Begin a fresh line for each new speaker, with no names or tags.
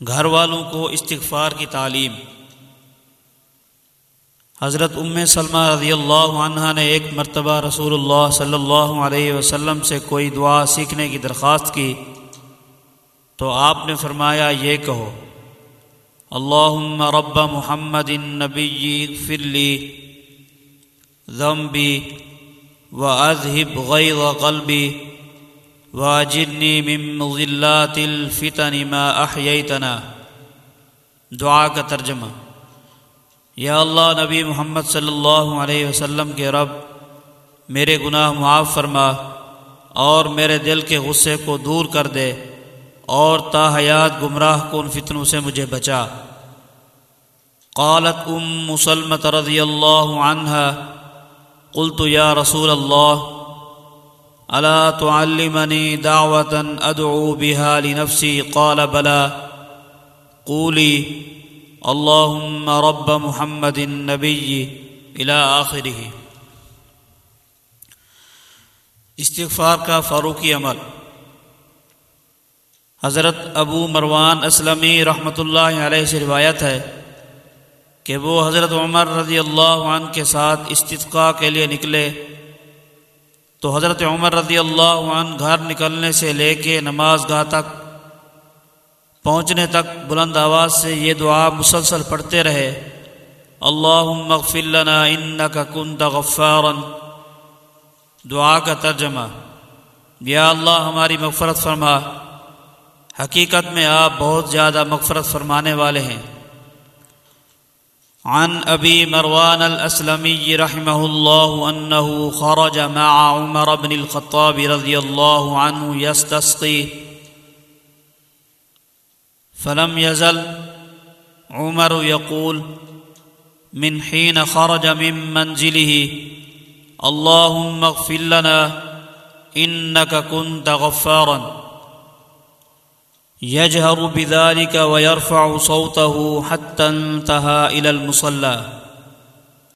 گھر والوں کو استغفار کی تعلیم۔ حضرت ام سلمہ رضی اللہ عنہ نے ایک مرتبہ رسول اللہ صلی اللہ علیہ وسلم سے کوئی دعا سیکھنے کی درخواست کی تو آپ نے فرمایا، یہ کہو اللہ رب محمد نبی فرلی ضمبی و اذہب غیر قلبی واجنی من مضلات الفتن ما احییتنا. دعا کا ترجمہ. یا اللہ نبی محمد صلی اللہ علیہ وسلم کے رب، میرے گناہ معاف فرما اور میرے دل کے غصے کو دور کر دے اور تا حیات گمراہ کن فتنوں سے مجھے بچا۔ قالت ام مسلمت رضی اللہ عنہ قلت یا رسول اللہ الا تعلمني دعوه ادعو بها لنفسي؟ قال بلى. قولي، اللهم رب محمد النبي الى اخره استغفار کا فاروقی عمل. حضرت ابو مروان اسلمی رحمۃ اللہ علیہ سے روایت ہے کہ وہ حضرت عمر رضی اللہ عنہ کے ساتھ استقاع کے لیے نکلے تو حضرت عمر رضی اللہ عنہ گھر نکلنے سے لے کے نماز گاہ تک پہنچنے تک بلند آواز سے یہ دعا مسلسل پڑھتے رہے۔ اللہ مغفر لنا انکا کنت غفارا دعا کا ترجمہ، یا اللہ ہماری مغفرت فرما۔ حقیقت میں آپ بہت زیادہ مغفرت فرمانے والے ہیں۔ عن أبي مروان الأسلمي رحمه الله أنه خرج مع عمر بن الخطاب رضي الله عنه يستسقي فلم يزل. عمر يقول من حين خرج من منزله اللهم اغفر لنا إنك كنت غفارا. يجهر بذلك ويرفع صوته حتى انتهى إلى المصلى.